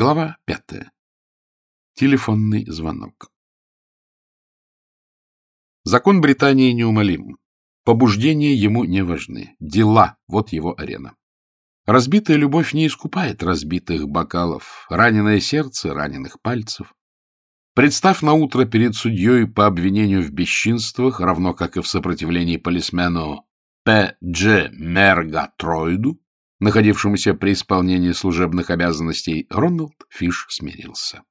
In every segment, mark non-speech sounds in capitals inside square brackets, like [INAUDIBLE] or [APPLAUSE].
Глава пятая. Телефонный звонок. Закон Британии неумолим. Побуждения ему не важны. Дела — вот его арена. Разбитая любовь не искупает разбитых бокалов, раненое сердце — раненых пальцев. Представ на утро перед судьей по обвинению в бесчинствах, равно как и в сопротивлении полисмену П. Дж. Мергатроиду, находившемуся при исполнении служебных обязанностей, Рональд Фиш смирился.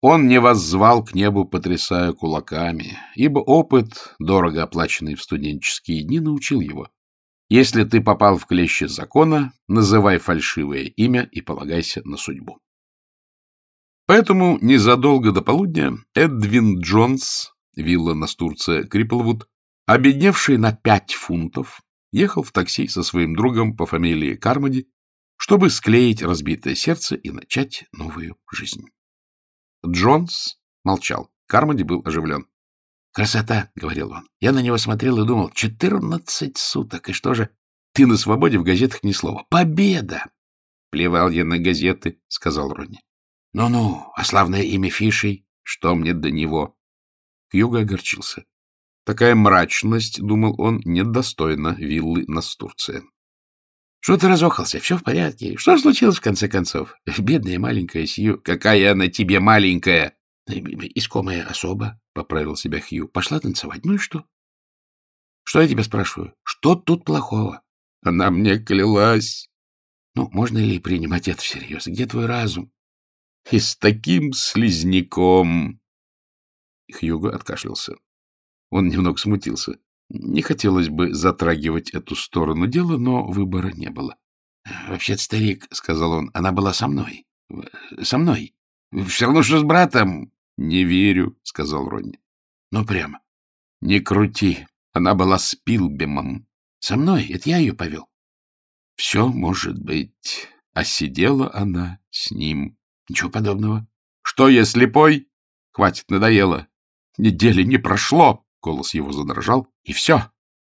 Он не воззвал к небу, потрясая кулаками, ибо опыт, дорого оплаченный в студенческие дни, научил его. Если ты попал в клещи закона, называй фальшивое имя и полагайся на судьбу. Поэтому незадолго до полудня Эдвин Джонс, вилла Настурция Криплвуд, обедневший на пять фунтов, ехал в такси со своим другом по фамилии Кармоди, чтобы склеить разбитое сердце и начать новую жизнь. Джонс молчал. Кармоди был оживлен. «Красота!» — говорил он. Я на него смотрел и думал, четырнадцать суток, и что же? Ты на свободе в газетах ни слова. Победа! Плевал я на газеты, — сказал Ронни. Ну-ну, а славное имя Фишей? Что мне до него? Хьюго огорчился. Такая мрачность, — думал он, — недостойна виллы Настурция. — Что ты разохался? Все в порядке. Что случилось, в конце концов? [LAUGHS] Бедная маленькая Сью. Какая она тебе маленькая? Искомая особа, — поправил себя Хью. Пошла танцевать. Ну и что? Что я тебя спрашиваю? Что тут плохого? Она мне клялась. Ну, можно ли принимать это всерьез? Где твой разум? И с таким слизняком. Хьюго откашлялся. Он немного смутился. Не хотелось бы затрагивать эту сторону дела, но выбора не было. — Вообще-то, старик, — сказал он, — она была со мной. — Со мной. Все равно, что с братом. — Не верю, — сказал Ронни. — Ну, прямо. — Не крути. Она была с Пилбемом. — Со мной. Это я ее повел. — Все может быть. А сидела она с ним. — Ничего подобного. — Что я слепой? Хватит, надоело. Недели не прошло. Голос его задрожал. И все.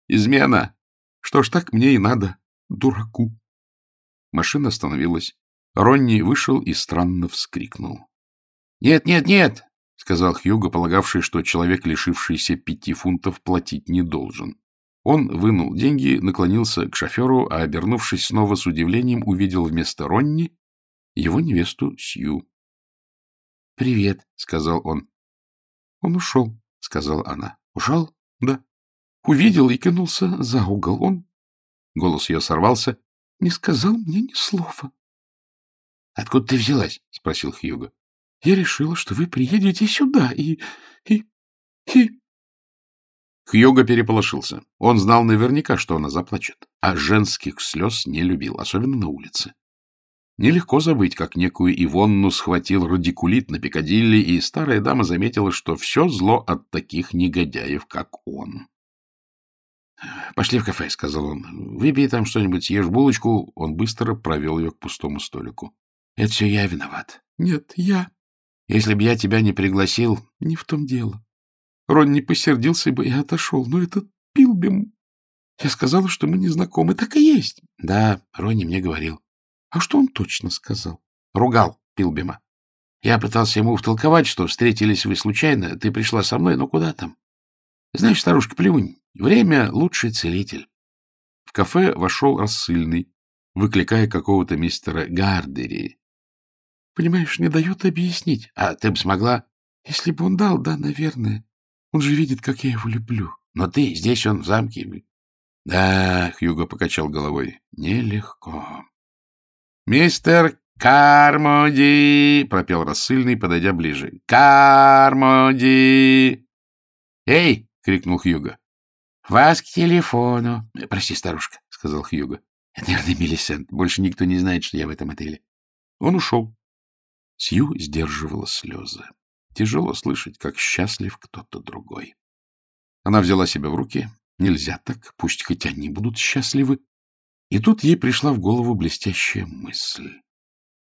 Измена. Что ж, так мне и надо. Дураку. Машина остановилась. Ронни вышел и странно вскрикнул. «Нет, нет, нет!» — сказал Хьюго, полагавший, что человек, лишившийся пяти фунтов, платить не должен. Он вынул деньги, наклонился к шоферу, а, обернувшись снова с удивлением, увидел вместо Ронни его невесту Сью. — Привет, — сказал он. — Он ушел, — сказала она. — Ушел? — Да. Увидел и кинулся за угол. Он... Голос ее сорвался. — Не сказал мне ни слова. — Откуда ты взялась? — спросил Хьюго. — Я решила, что вы приедете сюда и... и... и... Хьюго переполошился. Он знал наверняка, что она заплачет, а женских слез не любил, особенно на улице. Нелегко забыть, как некую Ивонну схватил радикулит на Пикадилли, и старая дама заметила, что все зло от таких негодяев, как он. — Пошли в кафе, — сказал он. — Выпей там что-нибудь, съешь булочку. Он быстро провел ее к пустому столику. — Это все я виноват. — Нет, я. Если бы я тебя не пригласил, не в том дело. Рон не посердился бы и отошел. Но этот Пилбим... Я сказала, что мы не знакомы. Так и есть. Да, Ронни мне говорил. А что он точно сказал? Ругал Пилбима. Я пытался ему втолковать, что встретились вы случайно, ты пришла со мной, но куда там? Знаешь, старушка, плюнь, время — лучший целитель. В кафе вошел рассыльный, выкликая какого-то мистера Гардери. Понимаешь, не дает объяснить. А ты бы смогла? Если бы он дал, да, наверное. Он же видит, как я его люблю. Но ты, здесь он в замке. Да, Хьюго покачал головой, нелегко. «Мистер Кармоди!» — пропел рассыльный, подойдя ближе. «Кармоди!» «Эй!» — крикнул Хьюго. «Вас к телефону!» «Прости, старушка», — сказал Хьюго. «Это, наверное, Мелисент. Больше никто не знает, что я в этом отеле». Он ушел. Сью сдерживала слезы. Тяжело слышать, как счастлив кто-то другой. Она взяла себя в руки. Нельзя так, пусть хоть они будут счастливы. И тут ей пришла в голову блестящая мысль.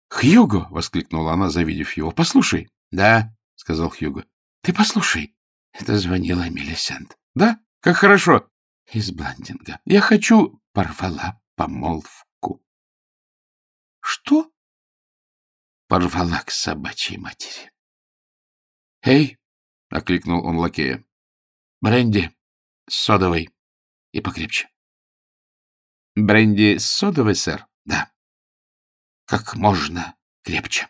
«Хьюго!» — воскликнула она, завидев его. «Послушай!» «Да», — сказал Хьюго. «Ты послушай!» Это звонила Мелисент. «Да? Как хорошо!» «Из Бландинга. Я хочу...» Порвала помолвку. «Что?» порвала к собачьей матери. — Эй! — окликнул он лакея. — Бренди содовой и покрепче. — Бренди содовой, сэр? — Да. — Как можно крепче.